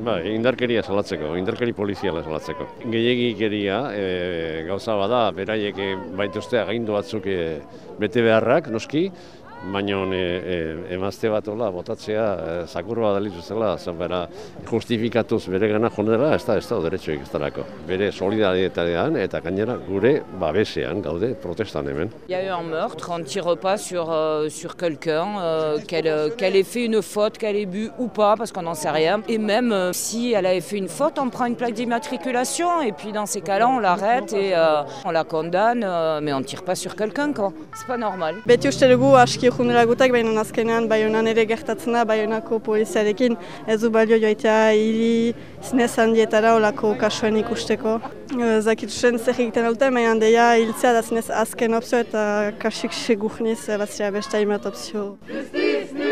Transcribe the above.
Bai, indarkeria salatzeko, indarkeri poliziala salatzeko. Gehiegikeria e, gauza bada, beraiek eh, baituzte agindu batzuk eh, e, bete beharrak, noski, baina e, e, emazte bat hola, botatzea, e, zakurroa dalitu zela, bera, justifikatuz bere gana jonera, ez da, ez da, derechoik ez darako. Bere solidaritatean eta gainera gure babesean gaude protestan hemen. Il y a eu un meurtre, on ne tire pas sur, euh, sur quelqu'un, euh, qu'elle euh, qu'elle ait fait une faute, qu'elle ait bu ou pas, parce qu'on n'en sait rien. Et même si elle avait fait une faute, on prend une plaque d'immatriculation, et puis dans ces cas-là, on l'arrête et on la condamne, mais on ne tire pas sur quelqu'un, quoi. C'est pas normal. Beti uste dugu aski jundela gutak, baina azkenean baionan ere gertatzen da, baionako poliziarekin ez du balio joitea hiri zinez handietara olako kasuen ikusteko. Zakituzen zer egiten dute, baina deia hiltzea da zinez azken opzio eta kasik segurniz bazira beste hainbat opzio. Justice